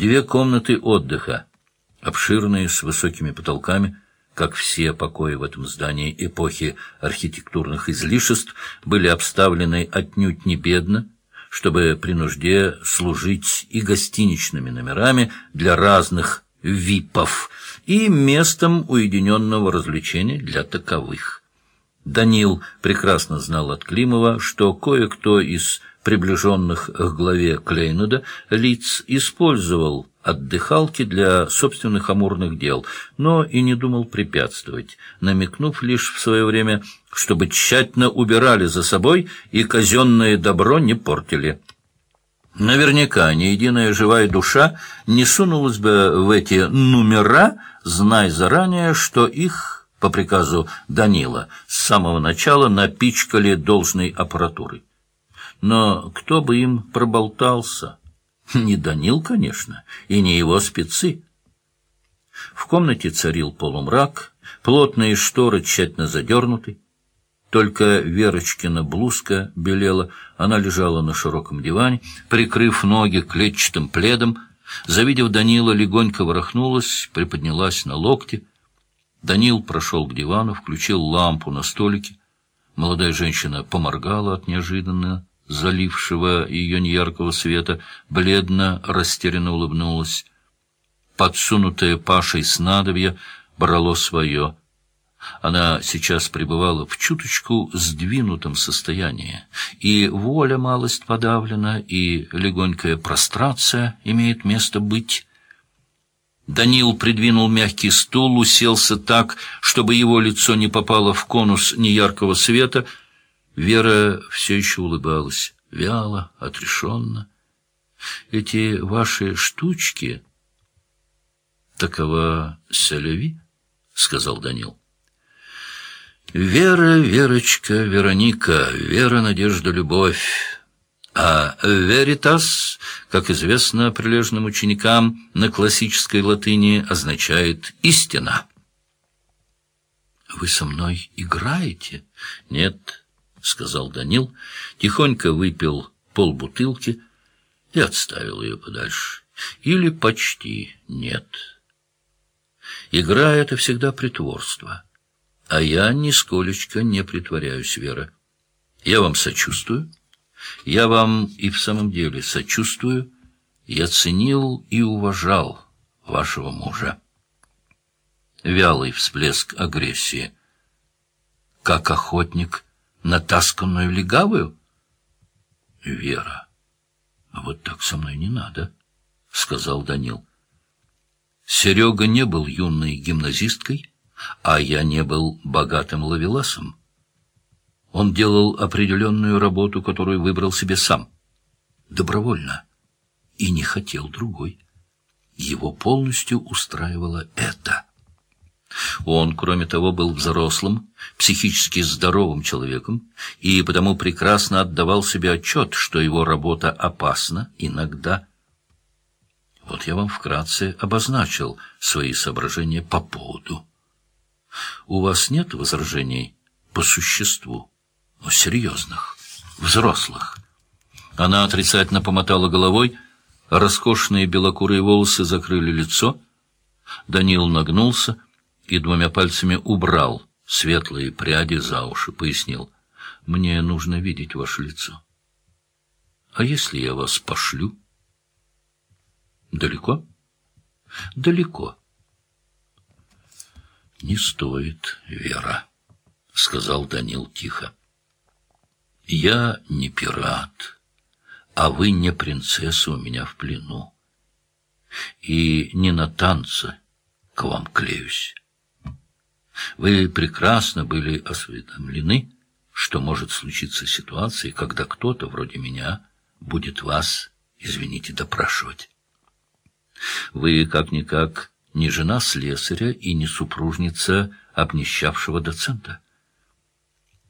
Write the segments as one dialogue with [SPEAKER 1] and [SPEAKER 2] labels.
[SPEAKER 1] Две комнаты отдыха, обширные, с высокими потолками, как все покои в этом здании эпохи архитектурных излишеств, были обставлены отнюдь не бедно, чтобы при нужде служить и гостиничными номерами для разных випов, и местом уединенного развлечения для таковых. Данил прекрасно знал от Климова, что кое-кто из приближенных к главе Клейнуда лиц использовал отдыхалки для собственных амурных дел, но и не думал препятствовать, намекнув лишь в свое время, чтобы тщательно убирали за собой и казенное добро не портили. Наверняка ни единая живая душа не сунулась бы в эти номера, зная заранее, что их, по приказу Данила, с самого начала напичкали должной аппаратурой. Но кто бы им проболтался? Не Данил, конечно, и не его спецы. В комнате царил полумрак, плотные шторы тщательно задернуты. Только Верочкина блузка белела, она лежала на широком диване, прикрыв ноги клетчатым пледом. Завидев Данила, легонько ворохнулась, приподнялась на локте. Данил прошел к дивану, включил лампу на столике. Молодая женщина поморгала от неожиданно залившего ее неяркого света, бледно, растерянно улыбнулась. Подсунутое Пашей снадобье брало свое. Она сейчас пребывала в чуточку сдвинутом состоянии, и воля малость подавлена, и легонькая прострация имеет место быть. Данил придвинул мягкий стул, уселся так, чтобы его лицо не попало в конус неяркого света — Вера все еще улыбалась, вяло, отрешенно. Эти ваши штучки... Такова селяви, — сказал Данил. Вера, Верочка, Вероника, вера, надежда, любовь. А веритас, как известно прилежным ученикам, на классической латыни означает «истина». «Вы со мной играете?» «Нет, — сказал Данил, тихонько выпил полбутылки и отставил ее подальше. Или почти нет. Игра — это всегда притворство. А я нисколечко не притворяюсь, Вера. Я вам сочувствую. Я вам и в самом деле сочувствую. Я ценил и уважал вашего мужа. Вялый всплеск агрессии. Как охотник — натасканную легавую? — Вера, вот так со мной не надо, — сказал Данил. Серега не был юной гимназисткой, а я не был богатым ловеласом. Он делал определенную работу, которую выбрал себе сам, добровольно, и не хотел другой. Его полностью устраивало это — он, кроме того, был взрослым, психически здоровым человеком и потому прекрасно отдавал себе отчет, что его работа опасна иногда. Вот я вам вкратце обозначил свои соображения по поводу. У вас нет возражений по существу, но серьезных, взрослых? Она отрицательно помотала головой, роскошные белокурые волосы закрыли лицо. Данил нагнулся, и двумя пальцами убрал светлые пряди за уши, пояснил. «Мне нужно видеть ваше лицо. А если я вас пошлю?» «Далеко?» «Далеко». «Не стоит, Вера», — сказал Данил тихо. «Я не пират, а вы не принцесса у меня в плену. И не на танцы к вам клеюсь. Вы прекрасно были осведомлены, что может случиться ситуация, когда кто-то вроде меня будет вас, извините, допрашивать. Вы, как-никак, не жена слесаря и не супружница обнищавшего доцента.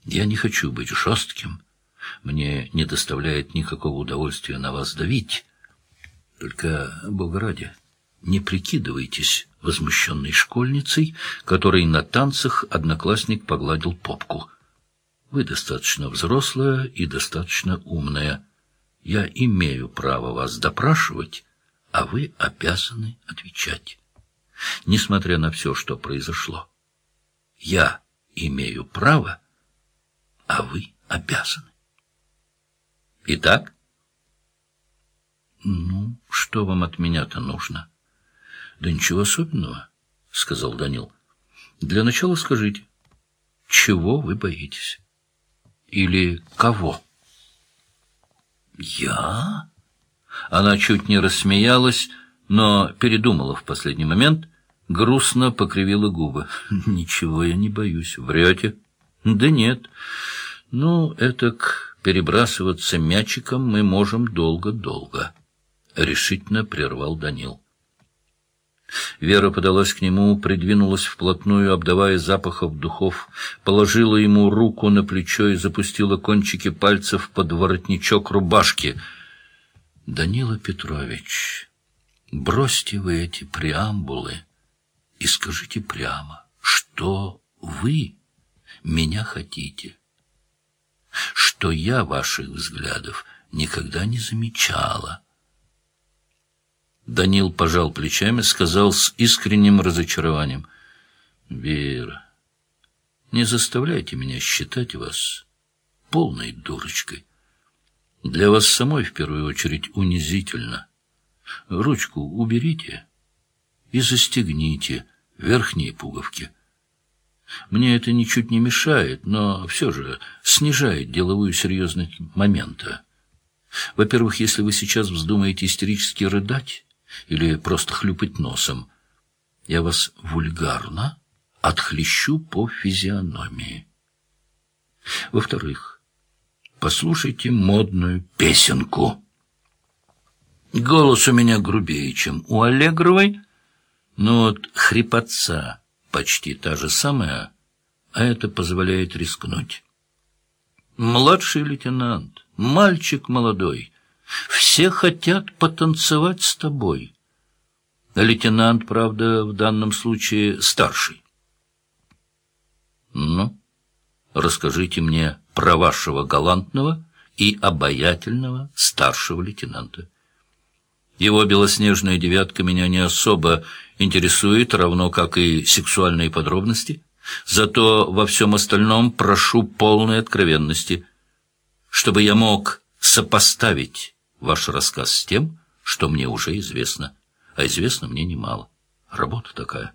[SPEAKER 1] Я не хочу быть жестким. Мне не доставляет никакого удовольствия на вас давить. Только, Бога ради, не прикидывайтесь возмущенной школьницей, которой на танцах одноклассник погладил попку. Вы достаточно взрослая и достаточно умная. Я имею право вас допрашивать, а вы обязаны отвечать. Несмотря на все, что произошло, я имею право, а вы обязаны. Итак? Ну, что вам от меня-то нужно? Да ничего особенного, сказал Данил. Для начала скажите, чего вы боитесь? Или кого? Я? Она чуть не рассмеялась, но передумала в последний момент, грустно покривила губы. «Ничего я не боюсь. Врете?» «Да нет. Ну, этак перебрасываться мячиком мы можем долго-долго», — решительно прервал Данил. Вера подалась к нему, придвинулась вплотную, обдавая запахов духов, положила ему руку на плечо и запустила кончики пальцев под воротничок рубашки — Данила Петрович, бросьте вы эти преамбулы и скажите прямо, что вы меня хотите, что я ваших взглядов никогда не замечала. Данил пожал плечами, сказал с искренним разочарованием, «Вера, не заставляйте меня считать вас полной дурочкой. Для вас самой, в первую очередь, унизительно. Ручку уберите и застегните верхние пуговки. Мне это ничуть не мешает, но все же снижает деловую серьезность момента. Во-первых, если вы сейчас вздумаете истерически рыдать или просто хлюпать носом, я вас вульгарно отхлещу по физиономии. Во-вторых, Послушайте модную песенку. Голос у меня грубее, чем у Аллегровой, но вот хрипотца почти та же самая, а это позволяет рискнуть. Младший лейтенант, мальчик молодой, все хотят потанцевать с тобой. Лейтенант, правда, в данном случае старший. Ну, расскажите мне про вашего галантного и обаятельного старшего лейтенанта. Его белоснежная девятка меня не особо интересует, равно как и сексуальные подробности, зато во всем остальном прошу полной откровенности, чтобы я мог сопоставить ваш рассказ с тем, что мне уже известно, а известно мне немало. Работа такая.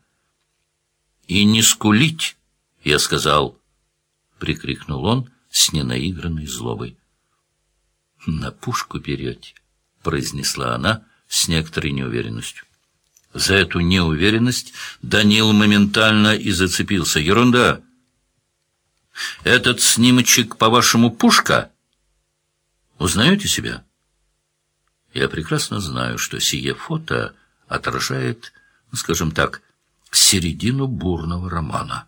[SPEAKER 1] «И не скулить!» — я сказал, — прикрикнул он, с ненаигранной злобой. «На пушку берете», — произнесла она с некоторой неуверенностью. За эту неуверенность Данил моментально и зацепился. «Ерунда! Этот снимочек, по-вашему, пушка? Узнаете себя?» Я прекрасно знаю, что сие фото отражает, скажем так, середину бурного романа.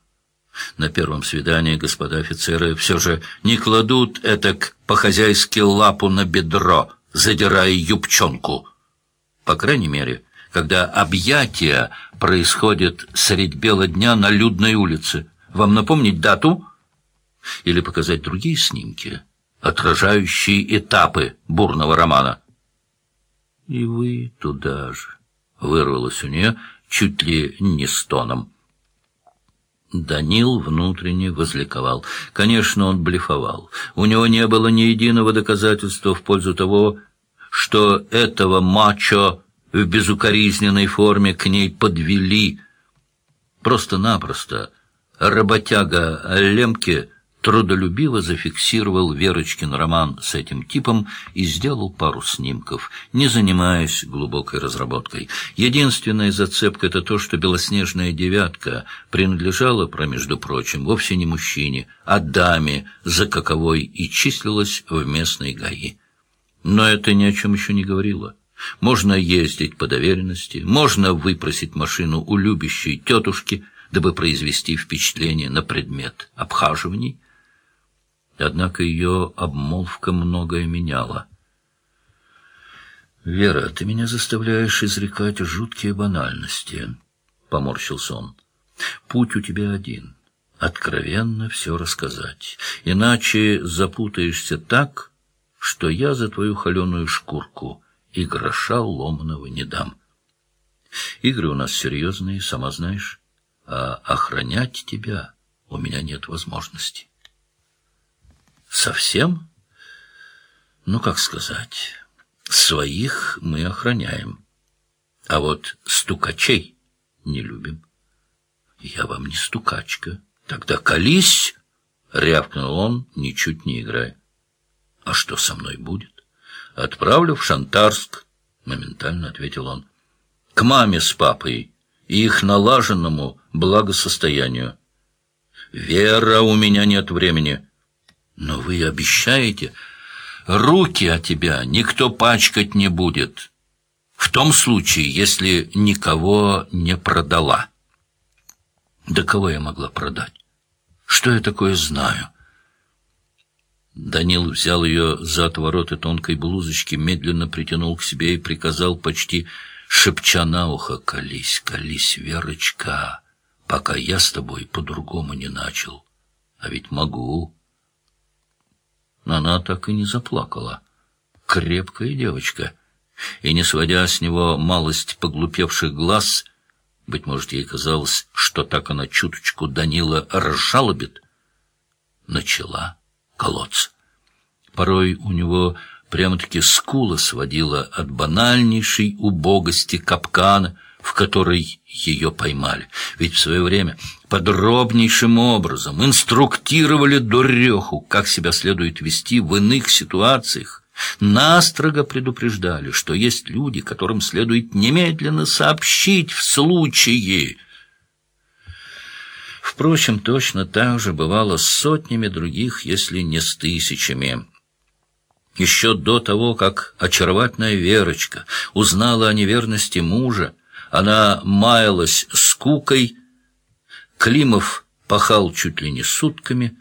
[SPEAKER 1] На первом свидании господа офицеры все же не кладут этак по-хозяйски лапу на бедро, задирая юбчонку. По крайней мере, когда объятия происходят средь бела дня на людной улице. Вам напомнить дату? Или показать другие снимки, отражающие этапы бурного романа? И вы туда же, вырвалось у нее чуть ли не стоном. Данил внутренне возликовал. Конечно, он блефовал. У него не было ни единого доказательства в пользу того, что этого мачо в безукоризненной форме к ней подвели. Просто-напросто работяга Лемке трудолюбиво зафиксировал Верочкин роман с этим типом и сделал пару снимков, не занимаясь глубокой разработкой. Единственная зацепка — это то, что белоснежная девятка принадлежала, про между прочим, вовсе не мужчине, а даме, за каковой и числилась в местной ГАИ. Но это ни о чем еще не говорило. Можно ездить по доверенности, можно выпросить машину у любящей тетушки, дабы произвести впечатление на предмет обхаживаний, Однако ее обмолвка многое меняла. «Вера, ты меня заставляешь изрекать жуткие банальности», — поморщился он. «Путь у тебя один — откровенно все рассказать. Иначе запутаешься так, что я за твою холеную шкурку и гроша ломаного не дам. Игры у нас серьезные, сама знаешь, а охранять тебя у меня нет возможности. Совсем? Ну, как сказать, своих мы охраняем, а вот стукачей не любим. Я вам не стукачка. Тогда колись, — рявкнул он, ничуть не играя. А что со мной будет? Отправлю в Шантарск, — моментально ответил он. К маме с папой и их налаженному благосостоянию. Вера, у меня нет времени. Но вы обещаете, руки от тебя никто пачкать не будет. В том случае, если никого не продала. Да кого я могла продать? Что я такое знаю? Данил взял ее за отвороты тонкой блузочки, медленно притянул к себе и приказал, почти шепча на ухо, «Колись, колись, Верочка, пока я с тобой по-другому не начал. А ведь могу». Она так и не заплакала. Крепкая девочка. И, не сводя с него малость поглупевших глаз, — быть может, ей казалось, что так она чуточку Данила разжалобит. Начала колоться. Порой у него прямо-таки скула сводила от банальнейшей убогости капкана, в который ее поймали. Ведь в свое время подробнейшим образом инструктировали дуреху, как себя следует вести в иных ситуациях, Настрого предупреждали, что есть люди, которым следует немедленно сообщить в случае... Впрочем, точно так же бывало с сотнями других, если не с тысячами. Еще до того, как очаровательная Верочка узнала о неверности мужа, она маялась скукой, Климов пахал чуть ли не сутками,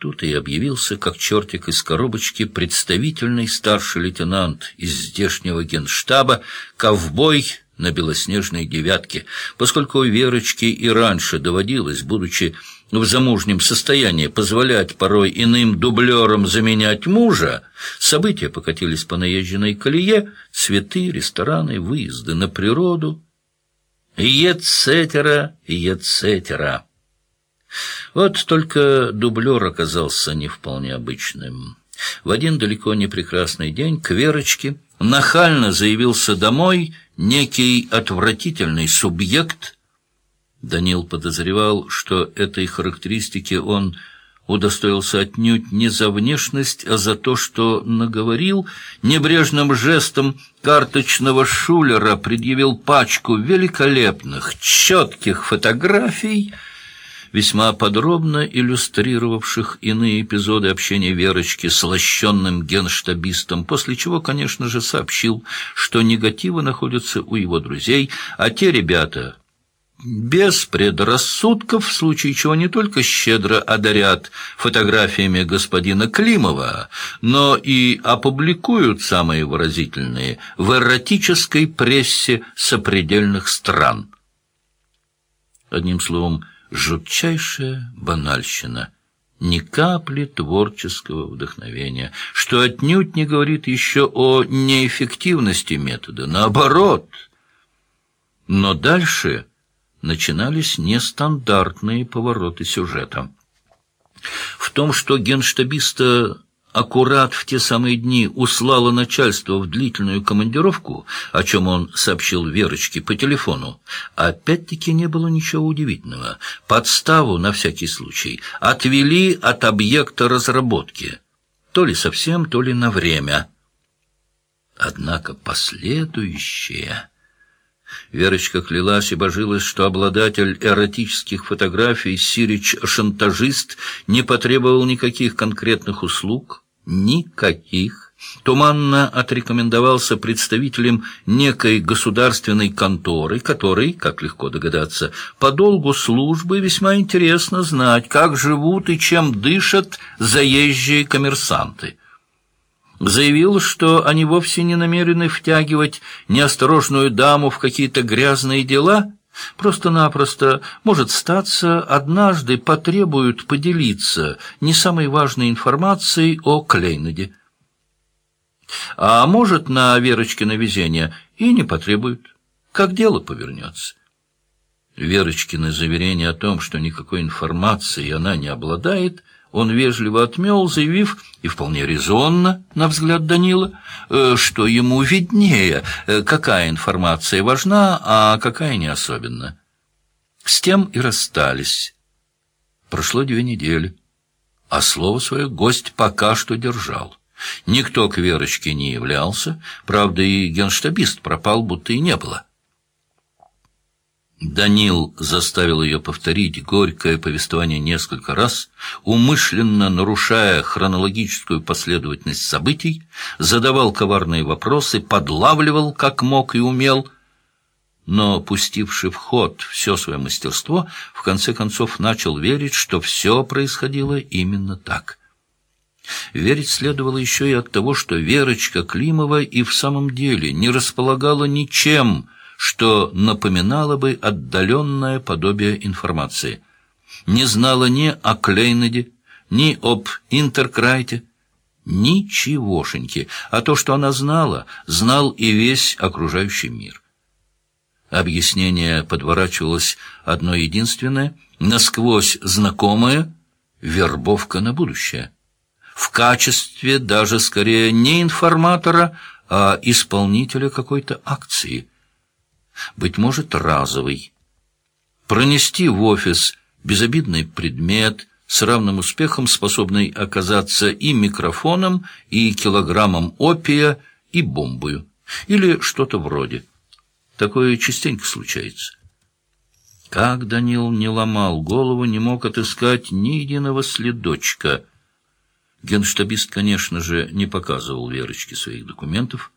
[SPEAKER 1] Тут и объявился, как чертик из коробочки, представительный старший лейтенант из здешнего генштаба, ковбой на белоснежной девятке. Поскольку у Верочки и раньше доводилось, будучи в замужнем состоянии, позволять порой иным дублерам заменять мужа, события покатились по наезженной колее, цветы, рестораны, выезды на природу, ецетера, ецетера. Вот только дублер оказался не вполне обычным. В один далеко не прекрасный день к Верочке нахально заявился домой некий отвратительный субъект. Данил подозревал, что этой характеристики он удостоился отнюдь не за внешность, а за то, что наговорил, небрежным жестом карточного шулера предъявил пачку великолепных, четких фотографий — весьма подробно иллюстрировавших иные эпизоды общения Верочки с лощенным генштабистом, после чего, конечно же, сообщил, что негативы находятся у его друзей, а те ребята без предрассудков, в случае чего не только щедро одарят фотографиями господина Климова, но и опубликуют самые выразительные в эротической прессе сопредельных стран. Одним словом, жутчайшая банальщина, ни капли творческого вдохновения, что отнюдь не говорит еще о неэффективности метода, наоборот. Но дальше начинались нестандартные повороты сюжета. В том, что генштабиста аккурат в те самые дни услало начальство в длительную командировку, о чем он сообщил Верочке по телефону, опять-таки не было ничего удивительного. Подставу, на всякий случай, отвели от объекта разработки. То ли совсем, то ли на время. Однако последующее... Верочка клялась и божилась, что обладатель эротических фотографий, Сирич-шантажист, не потребовал никаких конкретных услуг, никаких. Туманно отрекомендовался представителем некой государственной конторы, который, как легко догадаться, по долгу службы весьма интересно знать, как живут и чем дышат заезжие коммерсанты заявил, что они вовсе не намерены втягивать неосторожную даму в какие-то грязные дела, просто-напросто, может статься, однажды потребуют поделиться не самой важной информацией о Клейнаде. А может, на Верочкино везение и не потребует, как дело повернется. Верочкины заверение о том, что никакой информации она не обладает, он вежливо отмел, заявив, и вполне резонно, на взгляд Данила, э, что ему виднее, э, какая информация важна, а какая не особенно. С тем и расстались. Прошло две недели, а слово свое гость пока что держал. Никто к Верочке не являлся, правда, и генштабист пропал, будто и не было. Данил заставил ее повторить горькое повествование несколько раз, умышленно нарушая хронологическую последовательность событий, задавал коварные вопросы, подлавливал, как мог и умел, но, пустивший в ход все свое мастерство, в конце концов начал верить, что все происходило именно так. Верить следовало еще и от того, что Верочка Климова и в самом деле не располагала ничем, что напоминало бы отдаленное подобие информации. Не знала ни о Клейнеде, ни об Интеркрайте, ничегошеньки, а то, что она знала, знал и весь окружающий мир. Объяснение подворачивалось одно единственное, насквозь знакомое — вербовка на будущее. В качестве даже скорее не информатора, а исполнителя какой-то акции — быть может, разовый. Пронести в офис безобидный предмет, с равным успехом способный оказаться и микрофоном, и килограммом опия, и бомбою, или что-то вроде. Такое частенько случается. Как Данил не ломал голову, не мог отыскать ни единого следочка. Генштабист, конечно же, не показывал Верочке своих документов,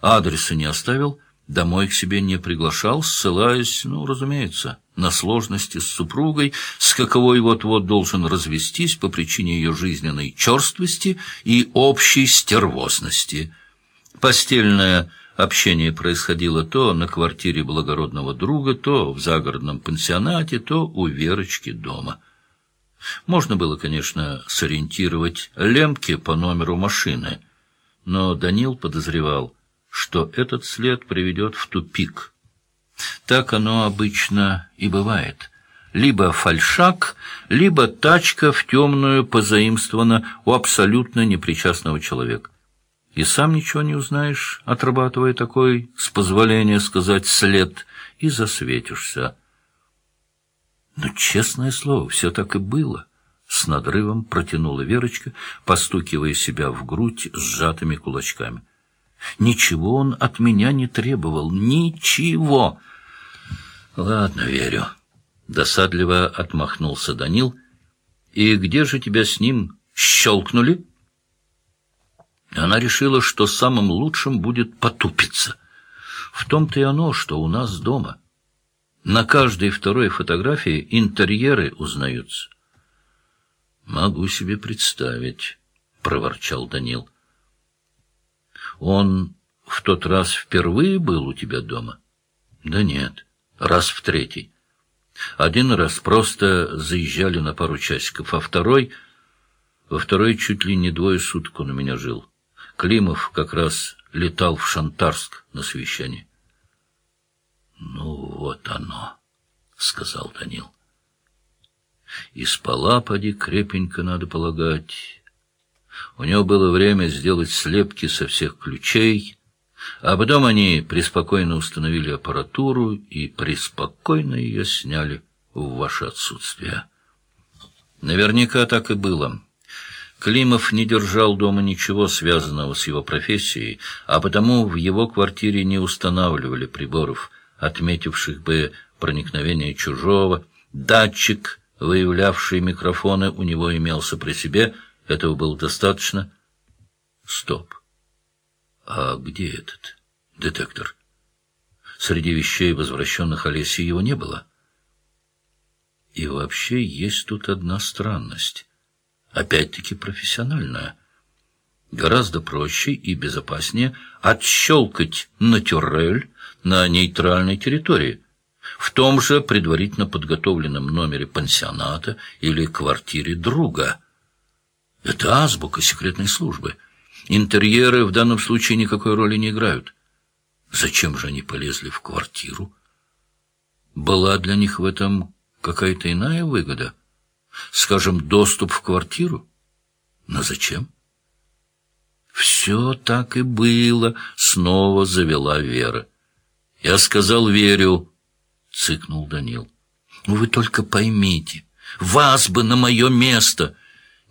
[SPEAKER 1] адреса не оставил — Домой к себе не приглашал, ссылаясь, ну, разумеется, на сложности с супругой, с каковой вот-вот должен развестись по причине ее жизненной черствости и общей стервозности. Постельное общение происходило то на квартире благородного друга, то в загородном пансионате, то у Верочки дома. Можно было, конечно, сориентировать лемки по номеру машины, но Данил подозревал, что этот след приведет в тупик. Так оно обычно и бывает. Либо фальшак, либо тачка в темную позаимствована у абсолютно непричастного человека. И сам ничего не узнаешь, отрабатывая такой, с позволения сказать, след, и засветишься. Но, честное слово, все так и было. С надрывом протянула Верочка, постукивая себя в грудь сжатыми кулачками. Ничего он от меня не требовал. Ничего. Ладно, верю. Досадливо отмахнулся Данил. И где же тебя с ним щелкнули? Она решила, что самым лучшим будет потупиться. В том-то и оно, что у нас дома. На каждой второй фотографии интерьеры узнаются. «Могу себе представить», — проворчал Данил. Он в тот раз впервые был у тебя дома? Да нет, раз в третий. Один раз просто заезжали на пару часиков, а второй... Во второй чуть ли не двое суток он у меня жил. Климов как раз летал в Шантарск на совещание. — Ну, вот оно, — сказал Данил. — И спала, поди, крепенько, надо полагать. У него было время сделать слепки со всех ключей, а потом они преспокойно установили аппаратуру и преспокойно ее сняли в ваше отсутствие. Наверняка так и было. Климов не держал дома ничего связанного с его профессией, а потому в его квартире не устанавливали приборов, отметивших бы проникновение чужого. Датчик, выявлявший микрофоны, у него имелся при себе — этого было достаточно. Стоп. А где этот детектор? Среди вещей, возвращенных Олесе, его не было. И вообще есть тут одна странность. Опять-таки профессиональная. Гораздо проще и безопаснее отщелкать натюрель на нейтральной территории, в том же предварительно подготовленном номере пансионата или квартире друга – это азбука секретной службы. Интерьеры в данном случае никакой роли не играют. Зачем же они полезли в квартиру? Была для них в этом какая-то иная выгода? Скажем, доступ в квартиру? Но зачем? Все так и было, снова завела Вера. Я сказал, верю, цыкнул Данил. Вы только поймите, вас бы на мое место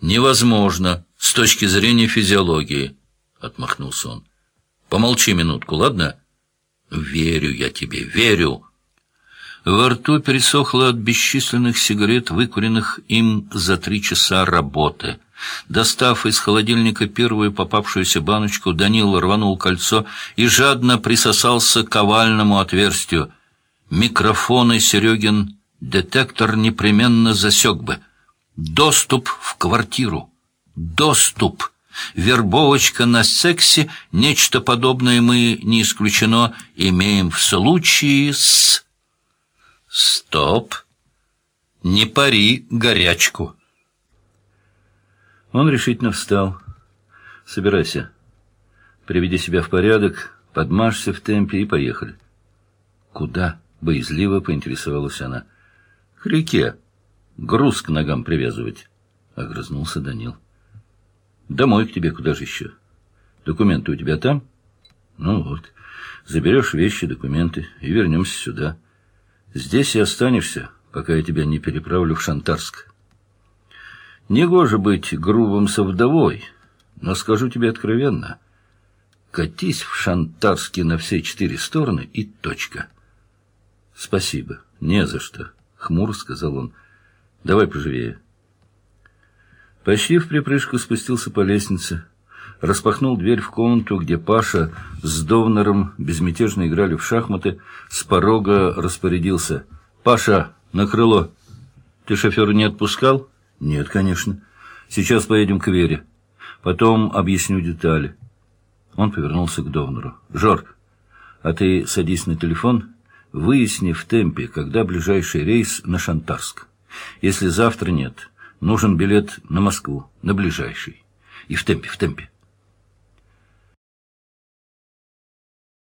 [SPEAKER 1] невозможно с точки зрения физиологии, отмахнулся он. Помолчи минутку, ладно? Верю я тебе, верю. Во рту пересохло от бесчисленных сигарет, выкуренных им за три часа работы. Достав из холодильника первую попавшуюся баночку, Данил рванул кольцо и жадно присосался к овальному отверстию. Микрофоны Серегин детектор непременно засек бы. Доступ в квартиру. Доступ. Вербовочка на сексе, нечто подобное мы, не исключено, имеем в случае с... Стоп! Не пари горячку. Он решительно встал. Собирайся. Приведи себя в порядок, подмажься в темпе и поехали. Куда? Боязливо поинтересовалась она. К реке. Груз к ногам привязывать. Огрызнулся Данил. Домой к тебе, куда же еще? Документы у тебя там? Ну вот. Заберешь вещи, документы и вернемся сюда. Здесь и останешься, пока я тебя не переправлю в Шантарск. Негоже быть грубым со вдовой, но скажу тебе откровенно. Катись в Шантарске на все четыре стороны и точка. Спасибо, не за что, хмуро сказал он. Давай поживее. Почти в припрыжку спустился по лестнице, распахнул дверь в комнату, где Паша с Довнером безмятежно играли в шахматы, с порога распорядился. «Паша, на крыло! Ты шофера не отпускал?» «Нет, конечно. Сейчас поедем к Вере. Потом объясню детали». Он повернулся к Довнеру. «Жор, а ты садись на телефон, выясни в темпе, когда ближайший рейс на Шантарск. Если завтра нет...» Нужен билет на Москву, на ближайший. И в темпе, в темпе.